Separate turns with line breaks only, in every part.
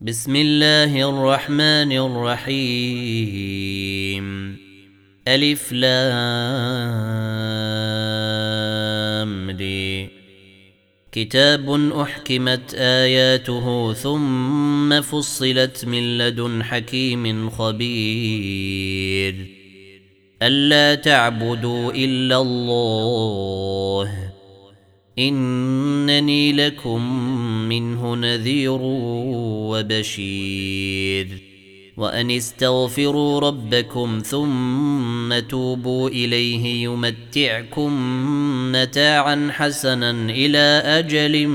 بسم الله الرحمن الرحيم ألف لام دي كتاب أحكمت آياته ثم فصلت من لدن حكيم خبير ألا تعبدوا إلا الله انني لكم منه نذير وبشير وان استغفروا ربكم ثم توبوا اليه يمتعكم متاعا حسنا الى اجل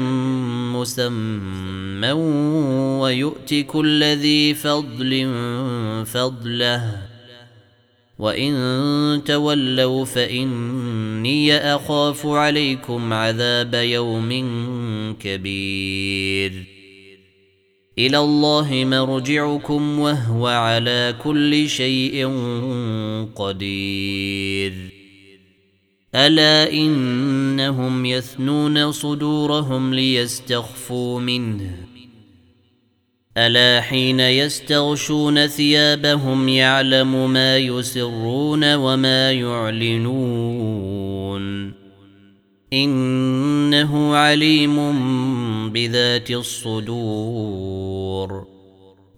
مسمى ويؤتك كل ذي فضل فضله وان تولوا فاني اخاف عليكم عذاب يوم كبير الى الله مرجعكم وهو على كل شيء قدير الا انهم يثنون صدورهم ليستخفوا منه الا حين يستغشون ثيابهم يعلم ما يسرون وما يعلنون انه عليم بذات الصدور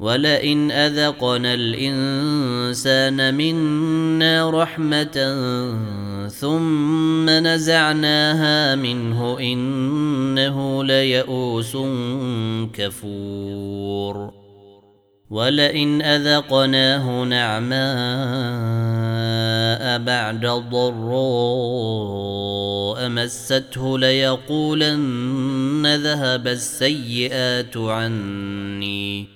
ولئن اذقنا الانسان منا رحمه ثم نزعناها منه انه ليئوس كفور ولئن اذقناه نعماء بعد ضراء مسته ليقولن ذهب السيئات عني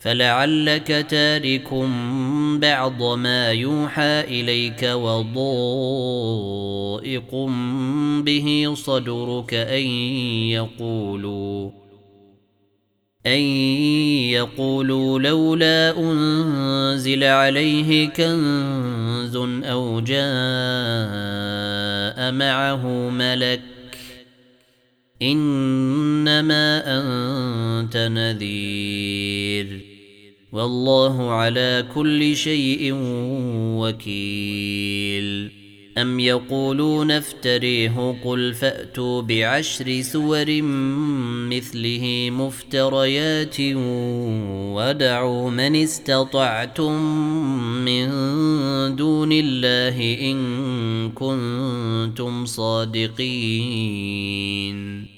فلعلك تارك بعض ما يوحى اليك وضائق به صدرك ان يقولوا ان يقولوا لولا انزل عليه كنز او جاء معه ملك انما انت نذير والله على كل شيء وكيل أم يقولون افتريه قل فأتوا بعشر سور مثله مفتريات ودعوا من استطعتم من دون الله إن كنتم صادقين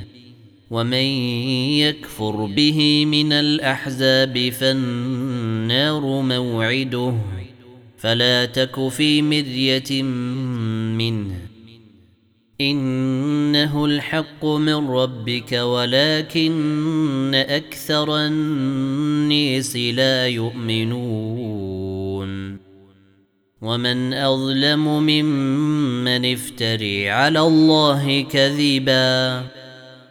ومن يكفر به من الاحزاب فالنار موعده فلا تك في مريه منه انه الحق من ربك ولكن اكثر الناس لا يؤمنون ومن اظلم ممن افتري على الله كذبا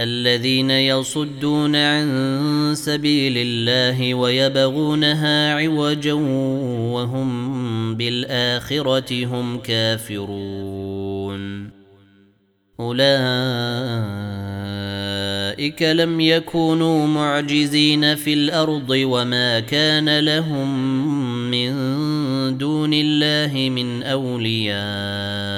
الذين يصدون عن سبيل الله ويبغونها عوجا وهم بالاخره هم كافرون اولئك لم يكونوا معجزين في الارض وما كان لهم من دون الله من اولياء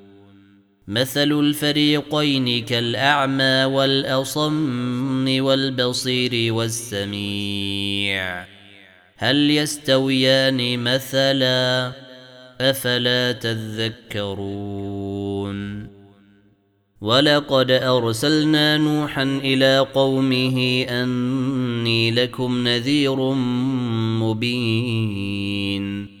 مثل الفريقين كالأعمى والأصم والبصير والسميع هل يستويان مثلا أفلا تذكرون ولقد أرسلنا نوحا إلى قومه أني لكم نذير مبين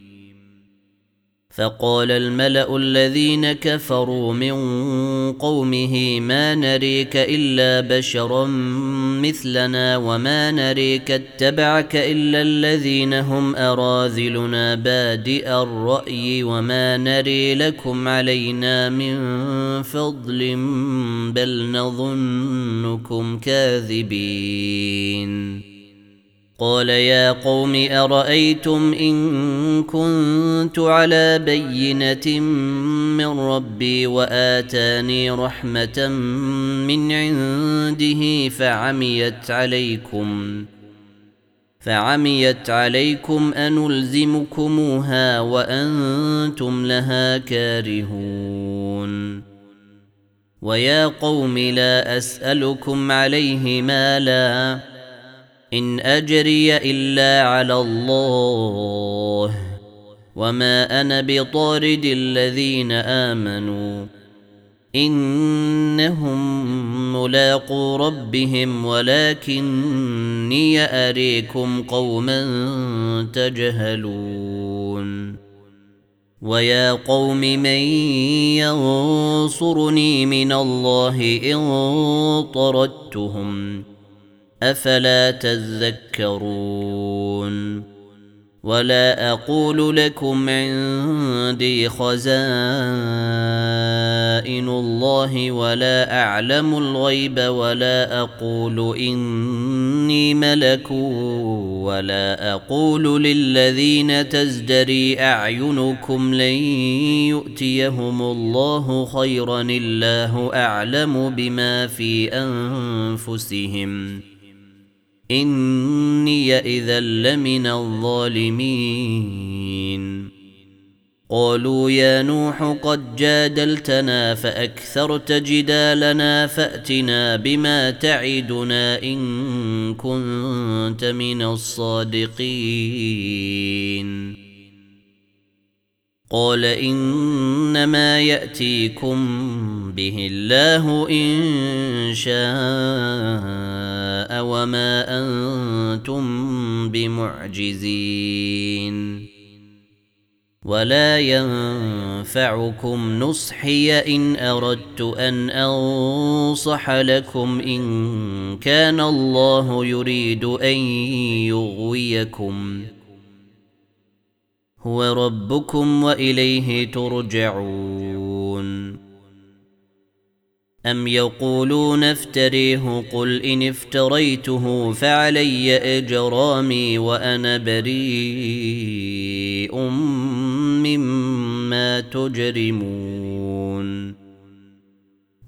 فقال الملا الذين كفروا من قومه ما نريك الا بشرا مثلنا وما نريك اتبعك الا الذين هم اراذلنا بادئ الراي وما نري لكم علينا من فضل بل نظنكم كاذبين قال يا قوم ارايتم ان كنت على بينه من ربي واتاني رحمه من عنده فعميت عليكم فعميت عليكم انلزمكموها وانتم لها كارهون ويا قوم لا اسالكم عليه مالا إن أجري إلا على الله وما أنا بطارد الذين آمنوا إنهم ملاقو ربهم ولكني أريكم قوما تجهلون ويا قوم من ينصرني من الله إن طردتهم ۖ افلا تذكرون ولا اقول لكم عندي خزائن الله ولا اعلم الغيب ولا اقول اني ملك ولا اقول للذين تزدري اعينكم لن يؤتيهم الله خيرا الله اعلم بما في انفسهم إني إذا لمن الظالمين قالوا يا نوح قد جادلتنا فأكثرت جدالنا فأتنا بما تعدنا إن كنت من الصادقين قال انما ياتيكم به الله ان شاء وما انتم بمعجزين ولا ينفعكم نصحي ان اردت ان انصح لكم ان كان الله يريد ان يغويكم هو ربكم واليه ترجعون ام يقولون افتريه قل ان افتريته فعلي اجرامي وانا بريء مما تجرمون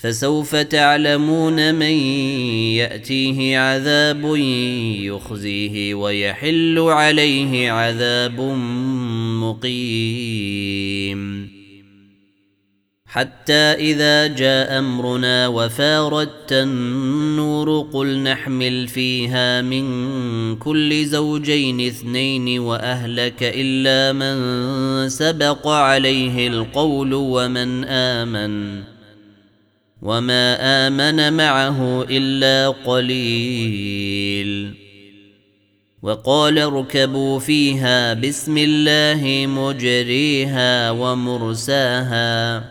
فسوف تعلمون من ياتيه عذاب يخزيه ويحل عليه عذاب مقيم حتى اذا جاء امرنا وفارت النور قل نحمل فيها من كل زوجين اثنين واهلك الا من سبق عليه القول ومن امن وما امن معه الا قليل وقال اركبوا فيها بسم الله مجريها ومرساها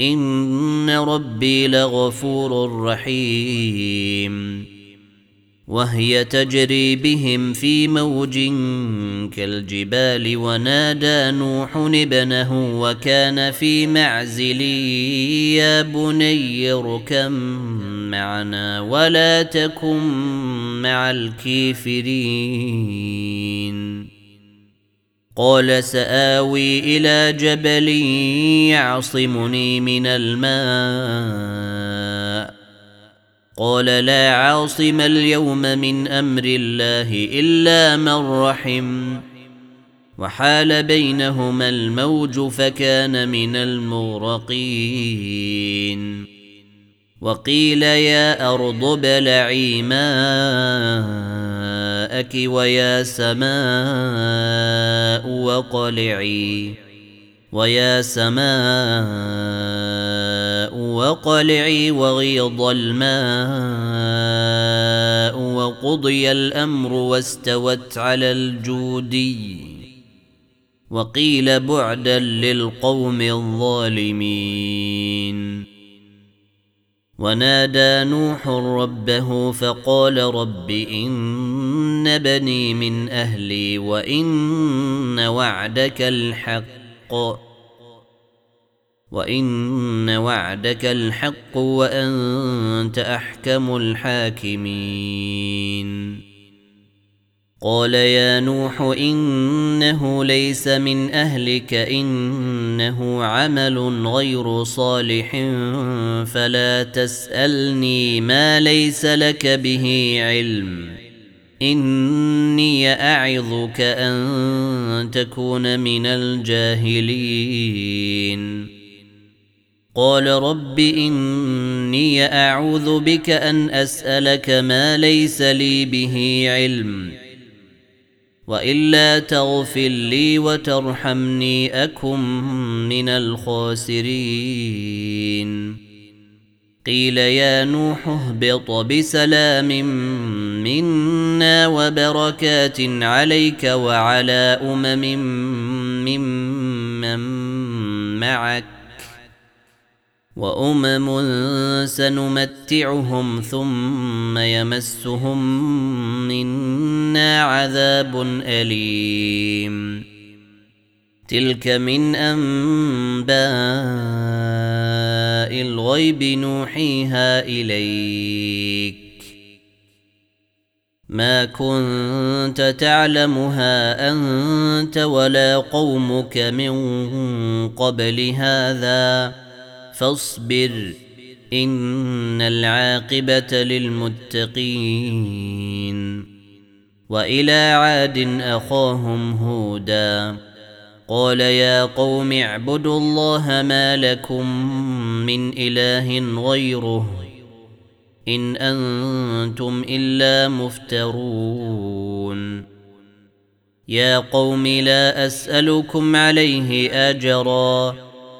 ان ربي لغفور رحيم وهي تجري بهم في موج كالجبال ونادى نوح ابنه وكان في معزل يا بني اركم معنا ولا تكن مع الكافرين قال ساوي الى جبل يعصمني من الماء قال لا عاصم اليوم من امر الله الا من رحم وحال بينهما الموج فكان من المغرقين وقيل يا ارض بلعي ماءك ويا سماء وقلعي ويا سماء وقلعي وغيض الماء وقضي الامر واستوت على الجودي وقيل بعدا للقوم الظالمين ونادى نوح ربه فقال رب ان بني من اهلي وان وعدك الحق وان وعدك الحق وانت احكم الحاكمين قال يا نوح انه ليس من اهلك انه عمل غير صالح فلا تسالني ما ليس لك به علم اني اعظك ان تكون من الجاهلين قال رب اني اعوذ بك ان اسالك ما ليس لي به علم والا تغفر لي وترحمني اكن من الخاسرين قيل يا نوح اهبط بسلام منا وبركات عليك وعلى امم ممن معك وامم سنمتعهم ثم يمسهم منا عذاب اليم تلك من انباء الغيب نوحيها اليك ما كنت تعلمها انت ولا قومك من قبل هذا فاصبر ان العاقبه للمتقين والى عاد اخاهم هودا قال يا قوم اعبدوا الله ما لكم من اله غيره ان انتم الا مفترون يا قوم لا اسالكم عليه اجرا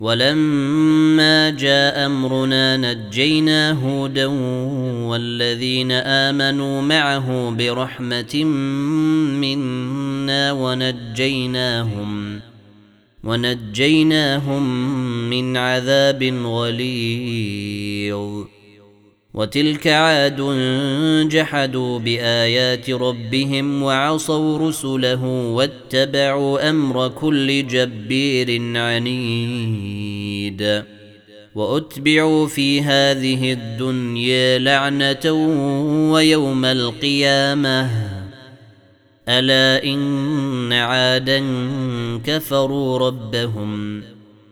ولما جاء امرنا نجينا هودا والذين امنوا معه برحمه منا ونجيناهم ونجيناهم من عذاب غليظ وتلك عاد جحدوا بايات ربهم وعصوا رسله واتبعوا امر كل جبير عنيد واتبعوا في هذه الدنيا لعنه ويوم القيامه الا ان عادا كفروا ربهم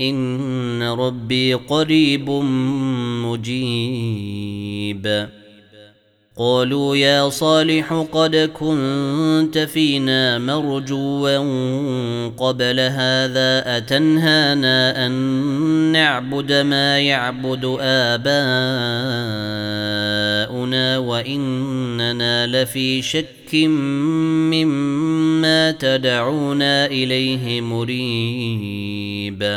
ان ربي قريب مجيب قالوا يا صالح قد كنت فينا مرجوا قبل هذا اتنهانا ان نعبد ما يعبد اباؤنا واننا لفي شك مما تدعونا اليه مريب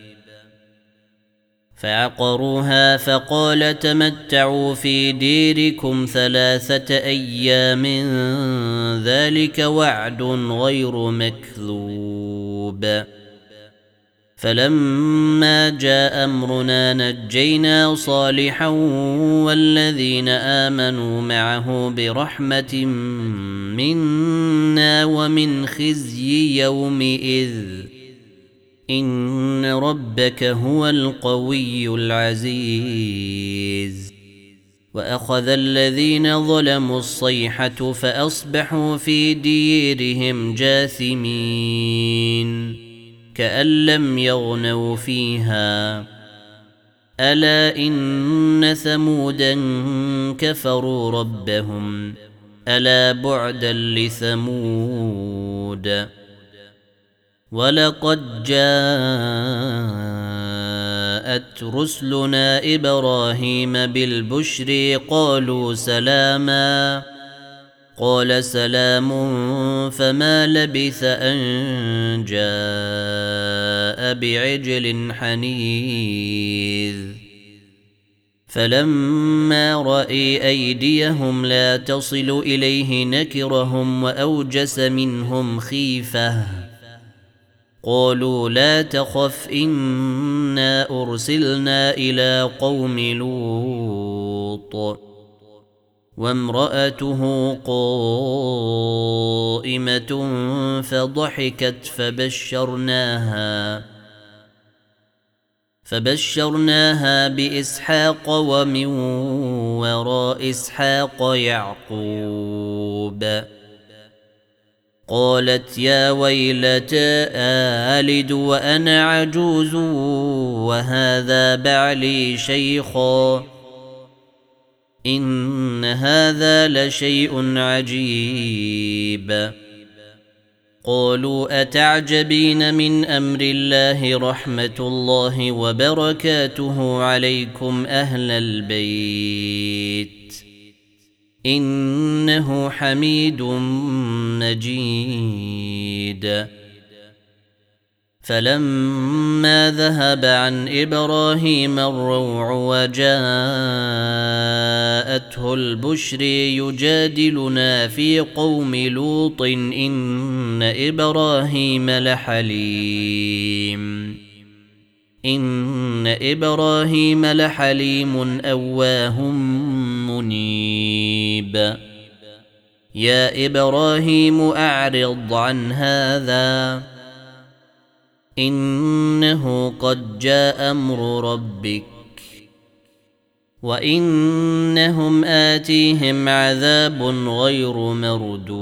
فعقروها فقال تمتعوا في ديركم ثلاثه ايام ذلك وعد غير مكذوب فلما جاء امرنا نجينا صالحا والذين امنوا معه برحمه منا ومن خزي يومئذ إن ربك هو القوي العزيز وأخذ الذين ظلموا الصيحة فأصبحوا في ديرهم جاثمين كأن لم يغنوا فيها ألا إن ثمودا كفروا ربهم ألا بعدا لثمود ولقد جاءت رسلنا ابراهيم بالبشر قالوا سلاما قال سلام فما لبث ان جاء بعجل حنيذ فلما راي ايديهم لا تصل اليه نكرهم واوجس منهم خيفه قالوا لا تخف انا ارسلنا الى قوم لوط وامراته قائمه فضحكت فبشرناها فبشرناها باسحاق ومن وراء اسحاق يعقوب قالت يا ويلتى آلد وأنا عجوز وهذا بعلي شيخا إن هذا لشيء عجيب قالوا أتعجبين من أمر الله رحمة الله وبركاته عليكم أهل البيت انه حميد مجيد فلما ذهب عن ابراهيم الروع وجاءته البشر يجادلنا في قوم لوط ان ابراهيم لحليم ان ابراهيم لحليم اواهم منيب يا ابراهيم اعرض عن هذا انه قد جاء امر ربك وانهم اتيهم عذاب غير مردود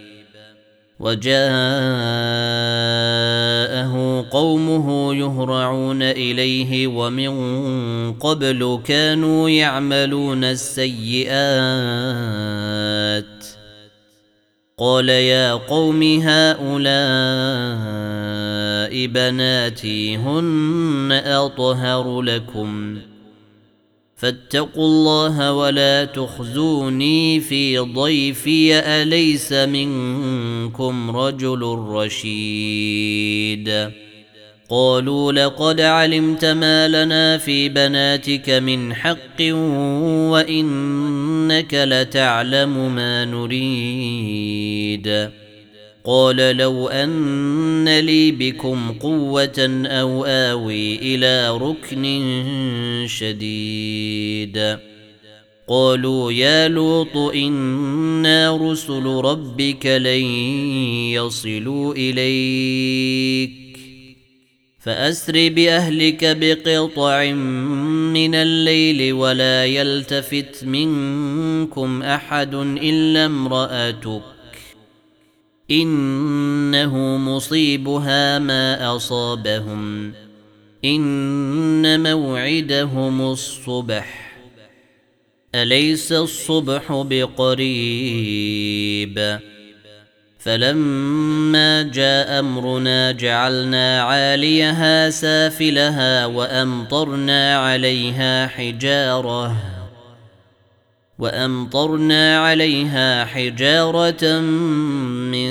وجاءه قومه يهرعون اليه ومن قبل كانوا يعملون السيئات قال يا قوم هؤلاء بناتي هن اطهر لكم فاتقوا الله ولا تخزوني في ضيفي اليس منكم رجل رشيد قالوا لقد علمت ما لنا في بناتك من حق وانك لتعلم ما نريد قال لو ان لي بكم قوه او اوي الى ركن شديد قالوا يا لوط انا رسل ربك لن يصلوا اليك فاسر باهلك بقطع من الليل ولا يلتفت منكم احد الا امراتك انه مصيبها ما اصابهم ان موعدهم الصبح اليس الصبح بقريب فلما جاء امرنا جعلنا عاليها سافلها وامطرنا عليها حجاره وامطرنا عليها حجاره من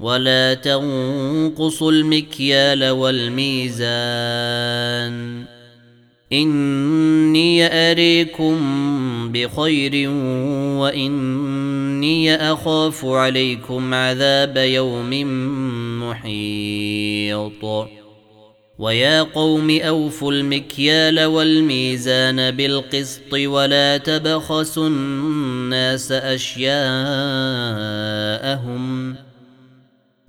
ولا تنقصوا المكيال والميزان اني اريكم بخير واني اخاف عليكم عذاب يوم محيط ويا قوم اوفوا المكيال والميزان بالقسط ولا تبخسوا الناس اشياءهم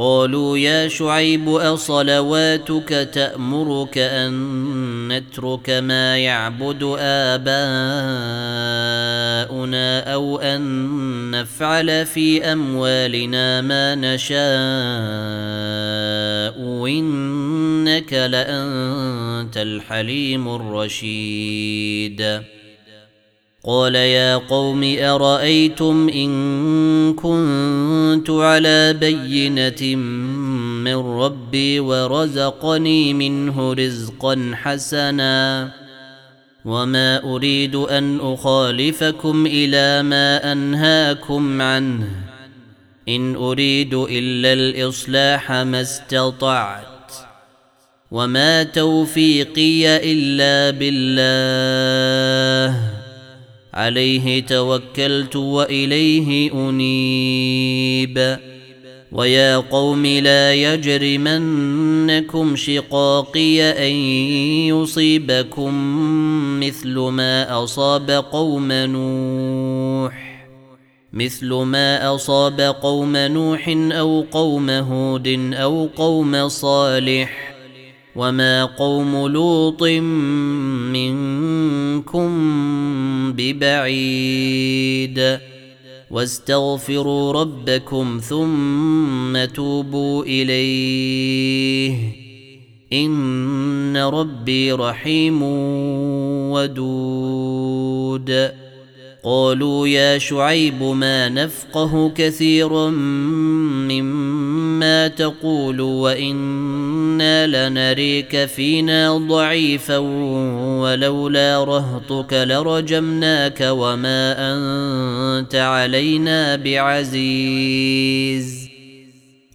قالوا يا شعيب اصلواتك تامرك ان نترك ما يعبد اباؤنا او ان نفعل في اموالنا ما نشاء انك لانت الحليم الرشيد قال يا قوم ارايتم ان كنت على بينه من ربي ورزقني منه رزقا حسنا وما اريد ان اخالفكم الى ما انهاكم عنه ان اريد الا الاصلاح ما استطعت وما توفيقي الا بالله عليه توكلت واليه انيب ويا قوم لا يجرمنكم شقاقي ان يصيبكم مثل ما اصاب قوم نوح مثل ما اصاب قوم نوح او قوم هود او قوم صالح وما قوم لوط منكم ببعيد واستغفروا ربكم ثم توبوا اليه ان ربي رحيم ودود قالوا يا شعيب ما نفقه كثيرا مما تقول وانا لنريك فينا ضعيفا ولولا رهطك لرجمناك وما انت علينا بعزيز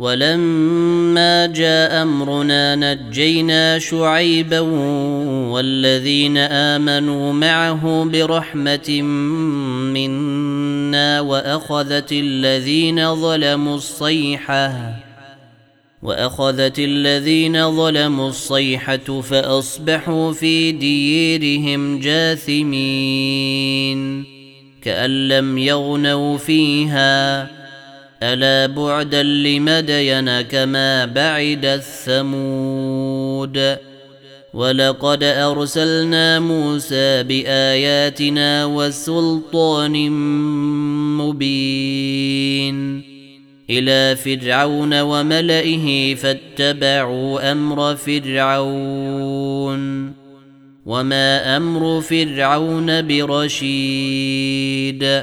ولما جاء امرنا نجينا شعيبا والذين امنوا معه برحمه منا واخذت الذين ظلموا الصيحه واخذت الذين ظلموا الصيحه فاصبحوا في ديرهم جاثمين كان لم يغنوا فيها ألا بعدا لمدين كما بعد الثمود ولقد أرسلنا موسى بآياتنا وسلطان مبين إلى فرعون وملئه فاتبعوا أمر فرعون وما أمر فرعون برشيد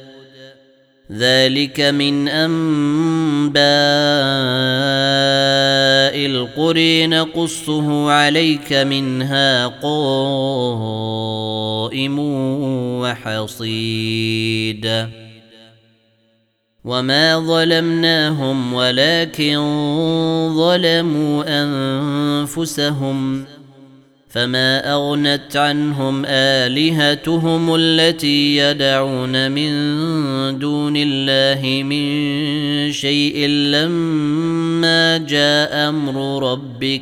ذلك من انباء القري نقصه عليك منها قائم وحصيد وما ظلمناهم ولكن ظلموا انفسهم فما اغنت عنهم الهتهم التي يدعون من دون الله من شيء لما جاء امر ربك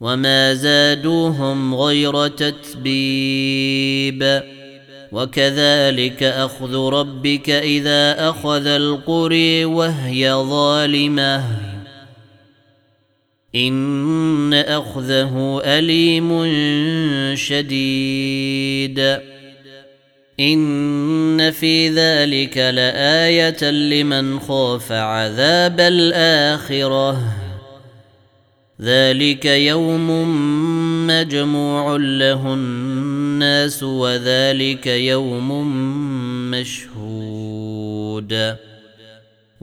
وما زادوهم غير تتبيب وكذلك اخذ ربك اذا اخذ القري وهي ظالمه ان اخذه اليم شديد ان في ذلك لايه لمن خاف عذاب الاخره ذلك يوم مجموع له الناس وذلك يوم مشهود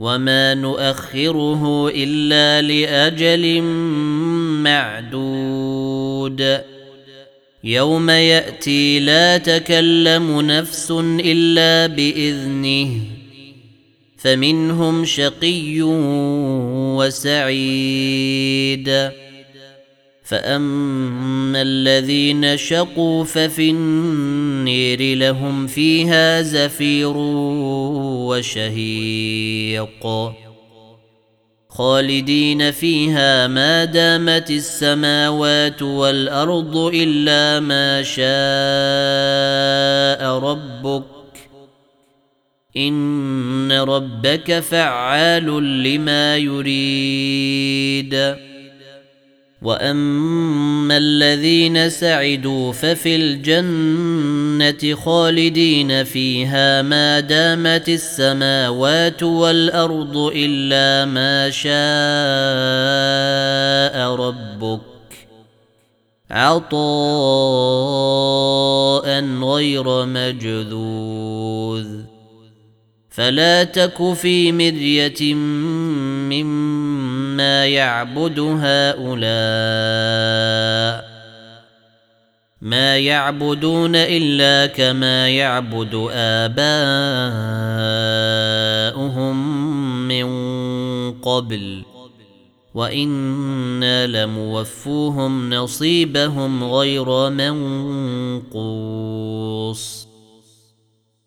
وما نؤخره الا لاجل معدود يوم ياتي لا تكلم نفس الا باذنه فمنهم شقي وسعيد فأما الذين شقوا ففي النير لهم فيها زفير وشهيق خالدين فيها ما دامت السماوات والأرض إلا ما شاء ربك إن ربك فعال لما يريد واما الذين سعدوا ففي الجنه خالدين فيها ما دامت السماوات والارض الا ما شاء ربك عطاء غير مجذوذ فلا تك في مريه مما يعبد هؤلاء ما يعبدون الا كما يعبد اباؤهم من قبل وانا لموفوهم نصيبهم غير منقوص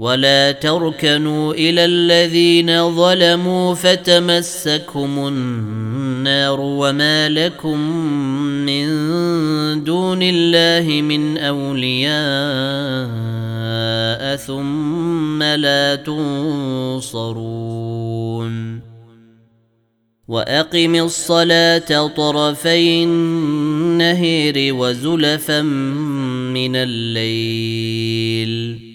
ولا تركنوا الى الذين ظلموا فتمسكم النار وما لكم من دون الله من اولياء ثم لا تنصرون واقم الصلاه طرفي النهير وزلفا من الليل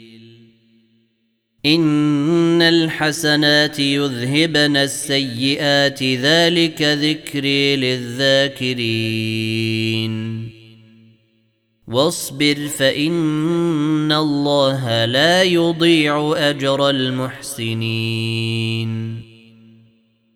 إن الحسنات يذهبن السيئات ذلك ذكري للذاكرين واصبر فإن الله لا يضيع أجر المحسنين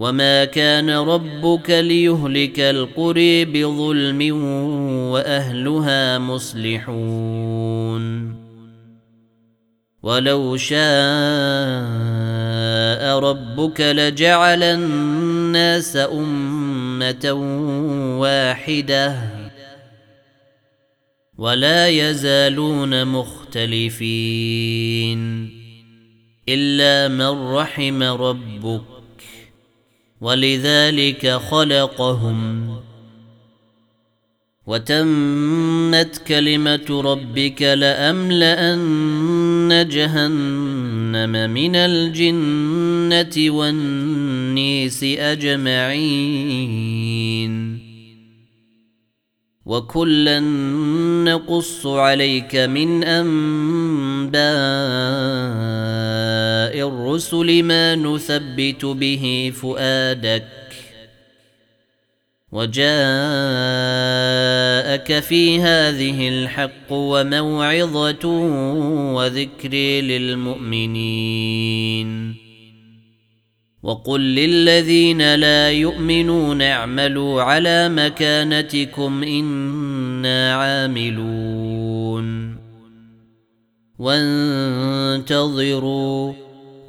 وما كان ربك ليهلك القري بظلم واهلها مصلحون ولو شاء ربك لجعل الناس امه واحده ولا يزالون مختلفين الا من رحم ربك ولذلك خلقهم وتمت كلمه ربك لاملان جهنم من الجنه والنيس اجمعين وكلا نقص عليك من انباء الرسل ما نثبت به فؤادك وجاءك في هذه الحق وموعظة وذكر للمؤمنين وقل للذين لا يؤمنون اعملوا على مكانتكم إنا عاملون وانتظروا